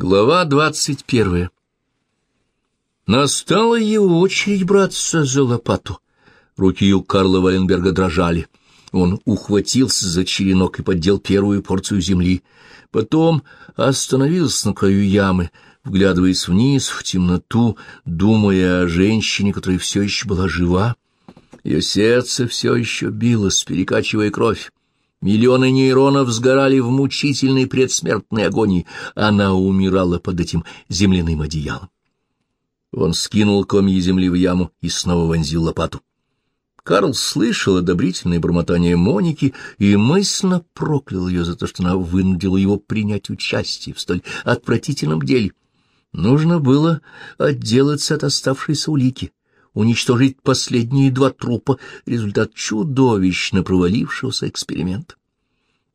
Глава двадцать первая Настала его очередь браться за лопату. Руки у Карла Валенберга дрожали. Он ухватился за черенок и поддел первую порцию земли. Потом остановился на краю ямы, вглядываясь вниз, в темноту, думая о женщине, которая все еще была жива. Ее сердце все еще билось, перекачивая кровь. Миллионы нейронов сгорали в мучительной предсмертной агонии. Она умирала под этим земляным одеялом. Он скинул комья земли в яму и снова вонзил лопату. Карл слышал одобрительное бормотание Моники и мысленно проклял ее за то, что она вынудила его принять участие в столь отвратительном деле. Нужно было отделаться от оставшейся улики, уничтожить последние два трупа, результат чудовищно провалившегося эксперимента.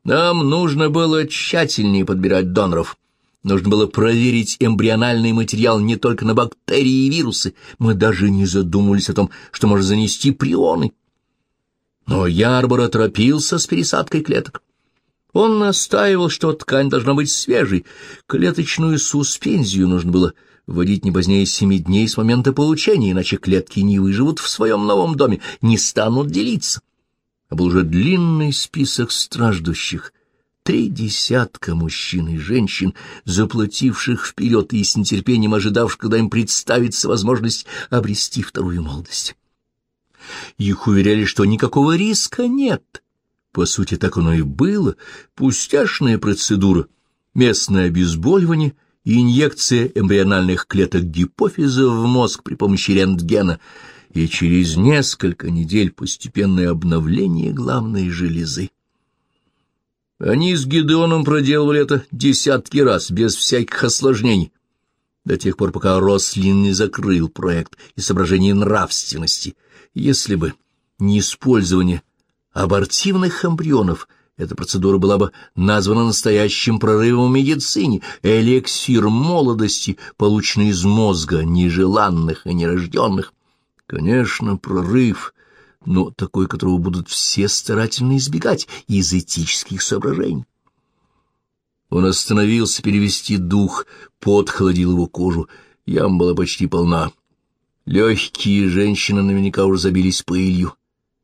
Нам нужно было тщательнее подбирать доноров. Нужно было проверить эмбриональный материал не только на бактерии и вирусы. Мы даже не задумывались о том, что может занести прионы. Но Ярбор торопился с пересадкой клеток. Он настаивал, что ткань должна быть свежей. Клеточную суспензию нужно было вводить не позднее семи дней с момента получения, иначе клетки не выживут в своем новом доме, не станут делиться. А был уже длинный список страждущих, три десятка мужчин и женщин, заплативших вперед и с нетерпением ожидавших, когда им представится возможность обрести вторую молодость. Их уверяли, что никакого риска нет, по сути, так оно и было. Пустяшная процедура, местное обезболивание и инъекция эмбриональных клеток гипофиза в мозг при помощи рентгена, и через несколько недель постепенное обновление главной железы. Они с Гидеоном проделывали это десятки раз, без всяких осложнений, до тех пор, пока Рослин не закрыл проект и соображение нравственности. Если бы не использование абортивных эмбрионов. Эта процедура была бы названа настоящим прорывом в медицине, эликсир молодости, полученный из мозга нежеланных и нерожденных. Конечно, прорыв, но такой, которого будут все старательно избегать из этических соображений. Он остановился перевести дух, пот его кожу, яма была почти полна. Легкие женщины наверняка уже забились пылью.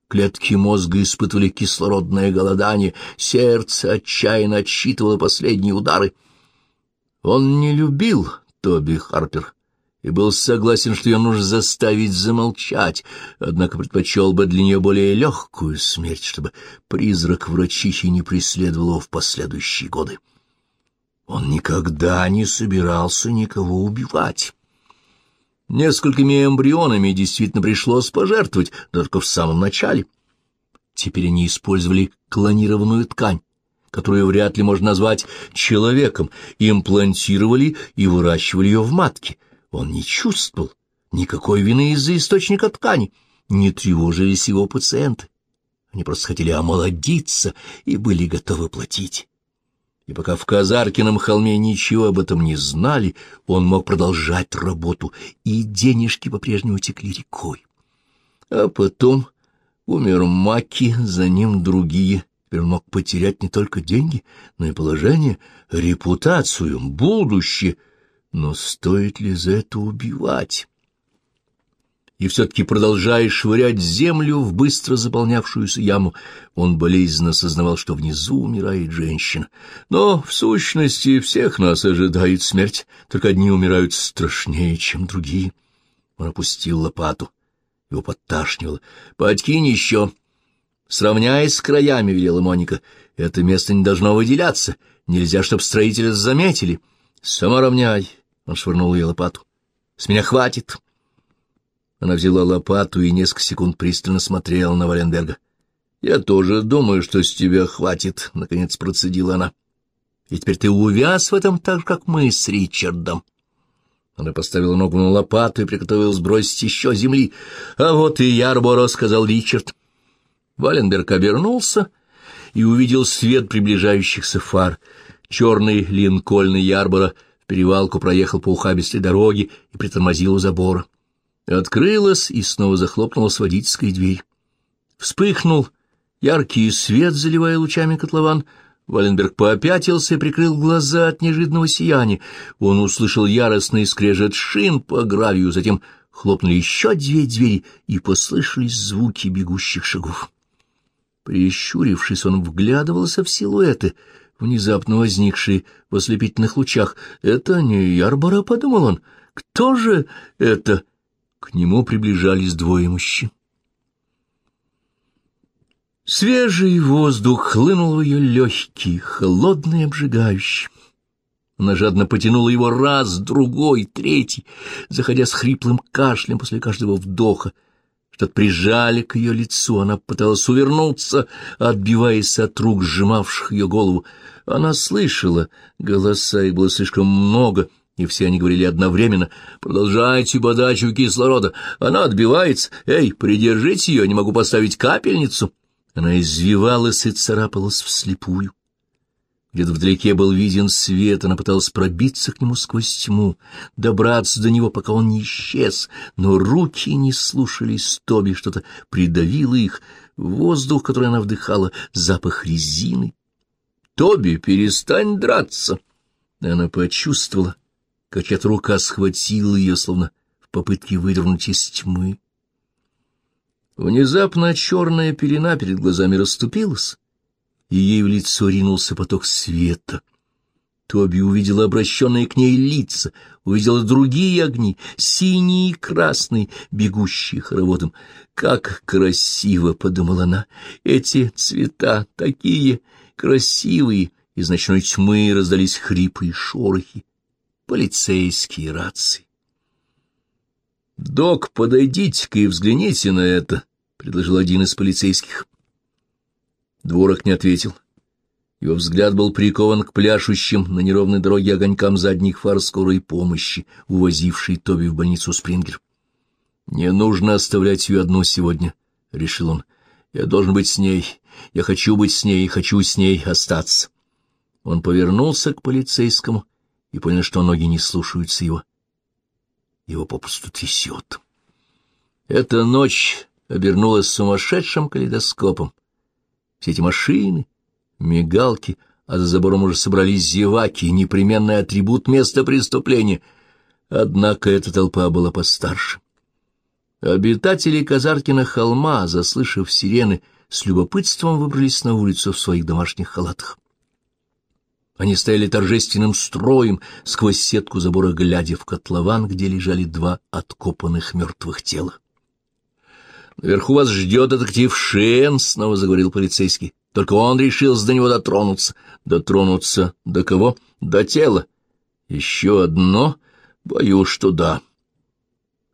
Клетки мозга испытывали кислородное голодание, сердце отчаянно отсчитывало последние удары. Он не любил Тоби Харпер и был согласен, что ее нужно заставить замолчать, однако предпочел бы для нее более легкую смерть, чтобы призрак врачихи не преследовал его в последующие годы. Он никогда не собирался никого убивать. Несколькими эмбрионами действительно пришлось пожертвовать, только в самом начале. Теперь они использовали клонированную ткань, которую вряд ли можно назвать человеком, имплантировали и выращивали ее в матке. Он не чувствовал никакой вины из-за источника ткани, не тревожились его пациенты. Они просто хотели омолодиться и были готовы платить и пока в Казаркином холме ничего об этом не знали, он мог продолжать работу, и денежки по-прежнему текли рекой. А потом умер Маки, за ним другие. Теперь он мог потерять не только деньги, но и положение, репутацию, будущее. Но стоит ли за это убивать? И все-таки продолжая швырять землю в быстро заполнявшуюся яму, он болезненно сознавал, что внизу умирает женщина. Но, в сущности, всех нас ожидает смерть, только одни умирают страшнее, чем другие. Он опустил лопату. Его подташнивало. — Подкинь еще. — Сравняй с краями, — велела Моника. — Это место не должно выделяться. Нельзя, чтоб строители заметили. — Сама равняй. Он швырнул ей лопату. — С меня хватит. — она взяла лопату и несколько секунд пристально смотрела на Валенберга. — Я тоже думаю, что с тебя хватит, — наконец процедила она. — И теперь ты увяз в этом так же, как мы с Ричардом. Она поставила ногу на лопату и приготовилась сбросить еще земли. — А вот и Ярборо, — сказал Ричард. Валенберг обернулся и увидел свет приближающихся фар. Черный линкольн Ярбора в перевалку проехал по ухабистой дороге и притормозил у забора. Открылась и снова захлопнулась водительская дверь. Вспыхнул яркий свет, заливая лучами котлован. Валенберг попятился и прикрыл глаза от неожиданного сияния. Он услышал яростный скрежет шин по гравию, затем хлопнули еще две двери, и послышались звуки бегущих шагов. Прищурившись, он вглядывался в силуэты, внезапно возникшие в ослепительных лучах. «Это не Ярбора», — подумал он. «Кто же это?» К нему приближались двое мужчин. Свежий воздух хлынул в ее легкий, холодный, обжигающий. Она жадно потянула его раз, другой, третий, заходя с хриплым кашлем после каждого вдоха. Что-то прижали к ее лицу, она пыталась увернуться, отбиваясь от рук, сжимавших ее голову. Она слышала, голоса их было слишком много, и все они говорили одновременно. «Продолжайте подачу кислорода! Она отбивается! Эй, придержите ее, не могу поставить капельницу!» Она извивалась и царапалась вслепую. Где-то вдалеке был виден свет, она пыталась пробиться к нему сквозь тьму, добраться до него, пока он не исчез, но руки не слушались Тоби, что-то придавило их, воздух, который она вдыхала, запах резины. «Тоби, перестань драться!» Она почувствовала, как чья рука схватила ее, словно в попытке выдернуть из тьмы. Внезапно черная пелена перед глазами расступилась, и ей в лицо ринулся поток света. Тоби увидела обращенные к ней лица, увидела другие огни, синие и красные, бегущие хороводом. «Как красиво!» — подумала она. «Эти цвета такие красивые!» Из ночной тьмы раздались хрипы и шорохи. Полицейские рации. «Док, подойдите-ка и взгляните на это!» предложил один из полицейских. Дворок не ответил. Его взгляд был прикован к пляшущим на неровной дороге огонькам задних фар скорой помощи, увозившей Тоби в больницу Спрингер. «Не нужно оставлять ее одну сегодня», — решил он. «Я должен быть с ней. Я хочу быть с ней и хочу с ней остаться». Он повернулся к полицейскому и понял, что ноги не слушаются его. Его попросту трясет. Эта ночь обернулась сумасшедшим калейдоскопом. Все эти машины, мигалки, а за забором уже собрались зеваки, непременный атрибут места преступления. Однако эта толпа была постарше. Обитатели Казаркина холма, заслышав сирены, с любопытством выбрались на улицу в своих домашних халатах. Они стояли торжественным строем сквозь сетку забора, глядя в котлован, где лежали два откопанных мертвых тела. «Наверху вас ждет детектив Шен», — снова заговорил полицейский. «Только он решил до него дотронуться». «Дотронуться до кого?» «До тела». «Еще одно?» «Боюсь, что да».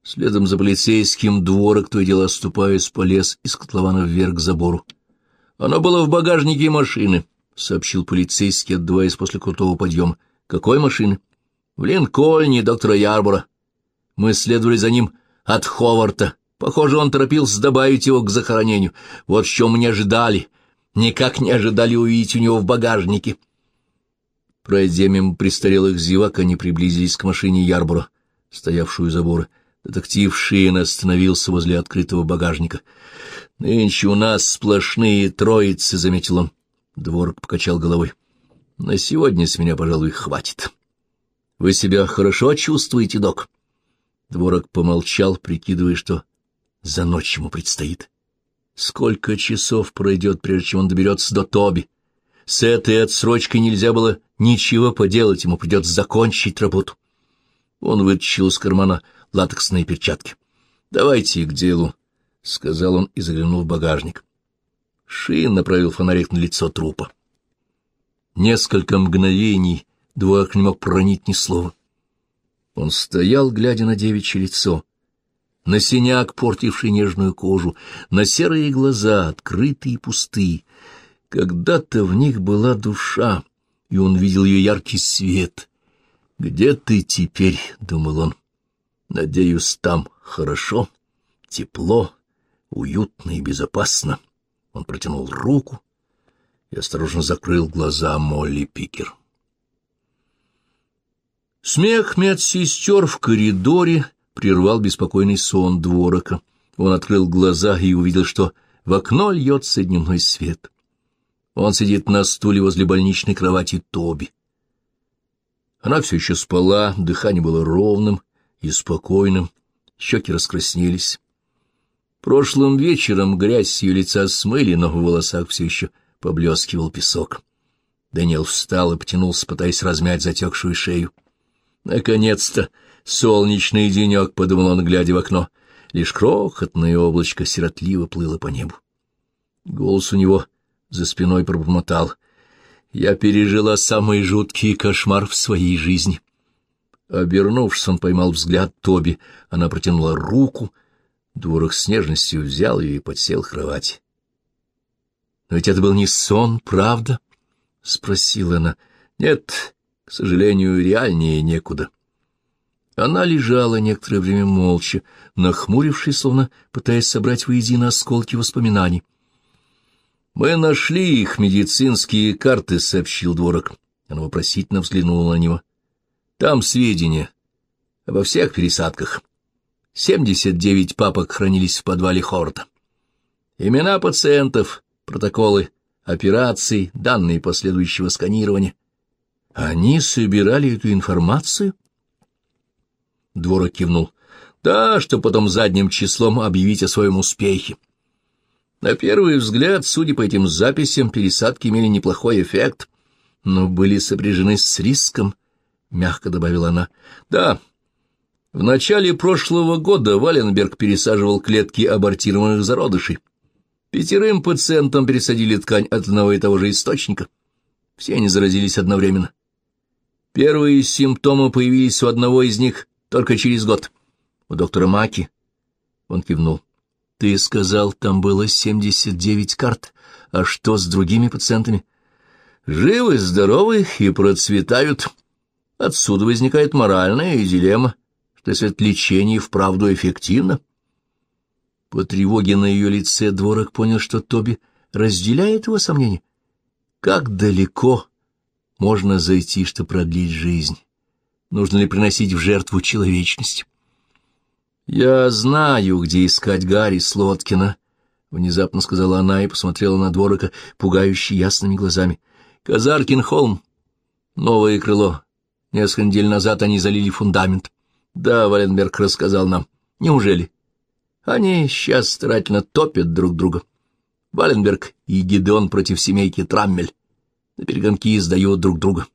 Следом за полицейским дворок, то и дело оступаясь, полез из котлована вверх к забору. «Оно было в багажнике машины», — сообщил полицейский, отдуваясь после крутого подъема. «Какой машины?» «В Линкольне доктора Ярбора. Мы следовали за ним от Ховарта». Похоже, он торопился добавить его к захоронению. Вот что мы не ожидали. Никак не ожидали увидеть у него в багажнике. Пройдя мимо престарелых зевак, они приблизились к машине Ярбора, стоявшую у забора. Детектив Шиен остановился возле открытого багажника. — Нынче у нас сплошные троицы, — заметил он. Дворок покачал головой. — На сегодня с меня, пожалуй, хватит. — Вы себя хорошо чувствуете, док? Дворок помолчал, прикидывая, что за ночь ему предстоит. Сколько часов пройдет, прежде чем он доберется до Тоби? С этой отсрочкой нельзя было ничего поделать, ему придется закончить работу. Он вытащил из кармана латексные перчатки. — Давайте к делу, — сказал он и заглянул в багажник. Шин направил фонарик на лицо трупа. Несколько мгновений двоек не мог проронить ни слова. Он стоял, глядя на девичье лицо — на синяк, портивший нежную кожу, на серые глаза, открытые и пустые. Когда-то в них была душа, и он видел ее яркий свет. «Где ты теперь?» — думал он. «Надеюсь, там хорошо, тепло, уютно и безопасно». Он протянул руку и осторожно закрыл глаза Молли Пикер. Смех медсестер в коридоре прервал беспокойный сон дворока. Он открыл глаза и увидел, что в окно льется дневной свет. Он сидит на стуле возле больничной кровати Тоби. Она все еще спала, дыхание было ровным и спокойным, щеки раскраснелись. Прошлым вечером грязь с ее лица смыли, но в волосах все еще поблескивал песок. Дэниел встал и потянулся, пытаясь размять затекшую шею. «Наконец-то! Солнечный денек!» — подумал он, глядя в окно. Лишь крохотное облачко сиротливо плыло по небу. Голос у него за спиной пробормотал. «Я пережила самый жуткий кошмар в своей жизни». Обернувшись, он поймал взгляд Тоби. Она протянула руку. Дворок с нежностью взял ее и подсел к кровати. «Но ведь это был не сон, правда?» — спросила она. «Нет, к сожалению, реальнее некуда». Она лежала некоторое время молча, нахмурившись, словно пытаясь собрать воедино осколки воспоминаний. «Мы нашли их медицинские карты», — сообщил Дворок. Она вопросительно взглянула на него. «Там сведения обо всех пересадках. Семьдесят девять папок хранились в подвале Хорта. Имена пациентов, протоколы операций, данные последующего сканирования. Они собирали эту информацию?» Дворок кивнул. «Да, что потом задним числом объявить о своем успехе. На первый взгляд, судя по этим записям, пересадки имели неплохой эффект, но были сопряжены с риском, — мягко добавила она. — Да, в начале прошлого года Валенберг пересаживал клетки абортированных зародышей. Пятерым пациентам пересадили ткань от одного и того же источника. Все они заразились одновременно. Первые симптомы появились у одного из них только через год. У доктора Маки. Он кивнул. Ты сказал, там было семьдесят девять карт. А что с другими пациентами? Живы, здоровы и процветают. Отсюда возникает моральная дилемма, что если это лечение вправду эффективно. По тревоге на ее лице Дворок понял, что Тоби разделяет его сомнения. Как далеко можно зайти, чтобы продлить жизнь? Нужно ли приносить в жертву человечность? «Я знаю, где искать Гарри Слоткина», — внезапно сказала она и посмотрела на дворока пугающе ясными глазами. «Казаркин холм. Новое крыло. Несколько недель назад они залили фундамент. Да, Валенберг рассказал нам. Неужели? Они сейчас старательно топят друг друга. Валенберг и Гидеон против семейки Траммель. На перегонки издают друг друга.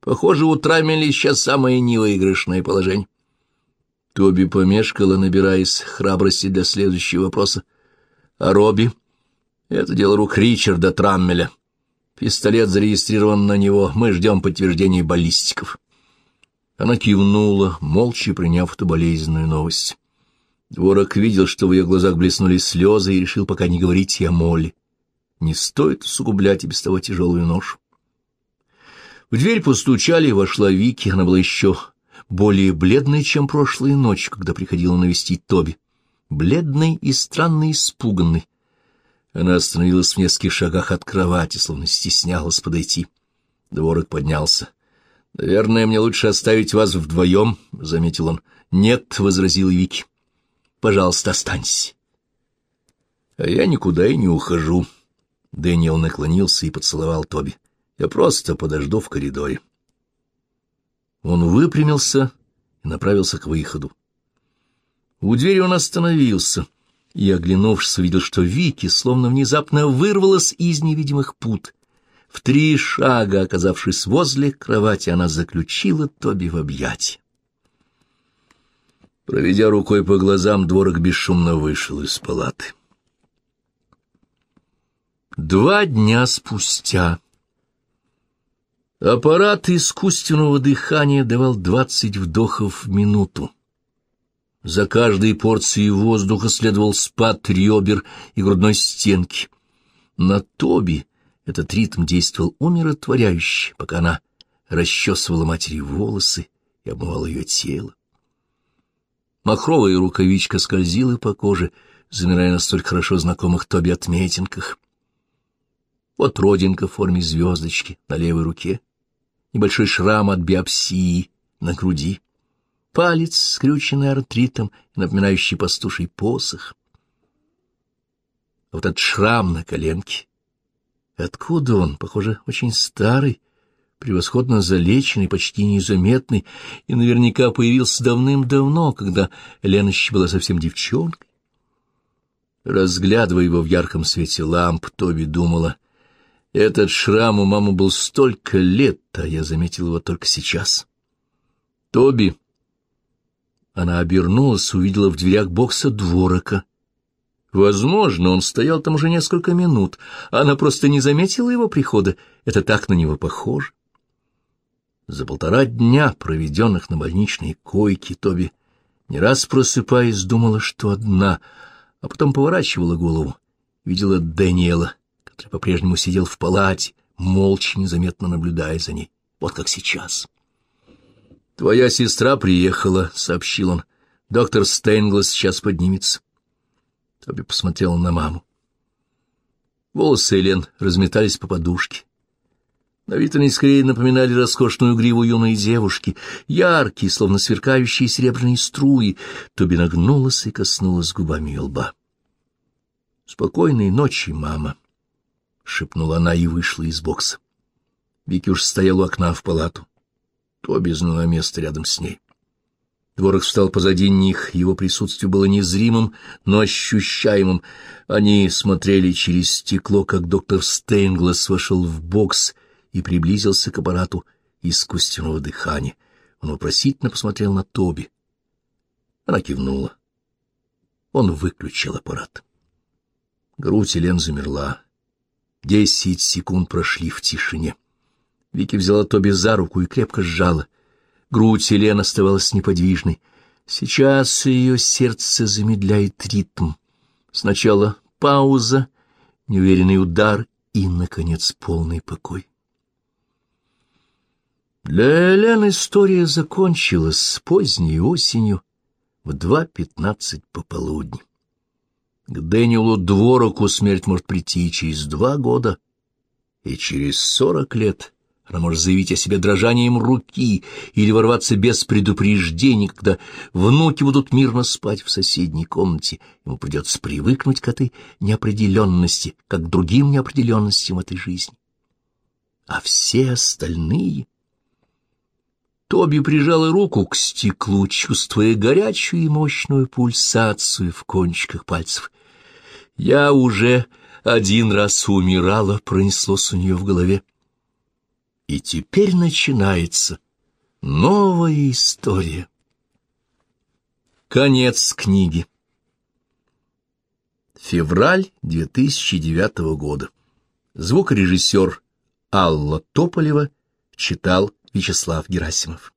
Похоже, у Траммеля сейчас самое невыигрышное положение. Тоби помешкала, набираясь храбрости для следующего вопроса. А Робби? Это дело рук Ричарда Траммеля. Пистолет зарегистрирован на него. Мы ждем подтверждения баллистиков. Она кивнула, молча приняв эту болезненную новость. Дворок видел, что в ее глазах блеснули слезы, и решил пока не говорить о Молли. Не стоит усугублять и без того тяжелую нож. В дверь постучали, вошла Вики, она была еще более бледной, чем прошлая ночь, когда приходила навестить Тоби. Бледной и странно испуганной. Она остановилась в нескольких шагах от кровати, словно стеснялась подойти. Дворок поднялся. — Наверное, мне лучше оставить вас вдвоем, — заметил он. — Нет, — возразил Вики. — Пожалуйста, останься. — А я никуда и не ухожу. Дэниел наклонился и поцеловал Тоби. — Я просто подожду в коридоре. Он выпрямился и направился к выходу. У двери он остановился и, оглянувшись, увидел, что Вики словно внезапно вырвалась из невидимых пут. В три шага, оказавшись возле кровати, она заключила Тоби в объятия. Проведя рукой по глазам, дворок бесшумно вышел из палаты. Два дня спустя... Аппарат искусственного дыхания давал двадцать вдохов в минуту. За каждой порцией воздуха следовал спад ребер и грудной стенки. На Тоби этот ритм действовал умиротворяюще, пока она расчесывала матери волосы и обмывала ее тело. Махровая рукавичка скользила по коже, замирая на столь хорошо знакомых Тоби отметинках. Вот родинка в форме звездочки на левой руке, небольшой шрам от биопсии на груди, палец, скрюченный артритом, напоминающий пастуший посох. Вот этот шрам на коленке, Откуда он? Похоже, очень старый, превосходно залеченный, почти незаметный, и наверняка появился давным-давно, когда Леноща была совсем девчонкой. Разглядывая его в ярком свете ламп, Тоби думала, этот шрам у мамы был столько лет, а я заметил его только сейчас. Тоби. Она обернулась, увидела в дверях бокса дворока. Возможно, он стоял там уже несколько минут. Она просто не заметила его прихода. Это так на него похоже. За полтора дня, проведенных на больничной койке, Тоби, не раз просыпаясь, думала, что одна, а потом поворачивала голову, видела Дэниела, который по-прежнему сидел в палате, молча, незаметно наблюдая за ней, вот как сейчас. «Твоя сестра приехала», — сообщил он. «Доктор Стейнглас сейчас поднимется». Тоби посмотрела на маму. Волосы Элен разметались по подушке. На вид они скорее напоминали роскошную гриву юной девушки, яркие, словно сверкающие серебряные струи. Тоби нагнулась и коснулась губами ее лба. «Спокойной ночи, мама», — шепнула она и вышла из бокса. Вики уж стоял у окна в палату. Тоби знала место рядом с ней. Дворок встал позади них, его присутствие было незримым, но ощущаемым. Они смотрели через стекло, как доктор Стейнглас вошел в бокс — и приблизился к аппарату искусственного дыхания. Он вопросительно посмотрел на Тоби. Она кивнула. Он выключил аппарат. Грудь Елен замерла. Десять секунд прошли в тишине. Вики взяла Тоби за руку и крепко сжала. Грудь Елен оставалась неподвижной. Сейчас ее сердце замедляет ритм. Сначала пауза, неуверенный удар и, наконец, полный покой. Для Элен история закончилась поздней осенью в два пятнадцать пополудни. К Дэниелу Двороку смерть может прийти через два года, и через сорок лет она может заявить о себе дрожанием руки или ворваться без предупреждений, когда внуки будут мирно спать в соседней комнате. Ему придется привыкнуть к этой неопределенности, как к другим неопределенностям этой жизни. А все остальные... Тоби прижала руку к стеклу, чувствуя горячую и мощную пульсацию в кончиках пальцев. «Я уже один раз умирала», — пронеслось у нее в голове. И теперь начинается новая история. Конец книги. Февраль 2009 года. Звукорежиссер Алла Тополева читал Вячеслав Герасимов.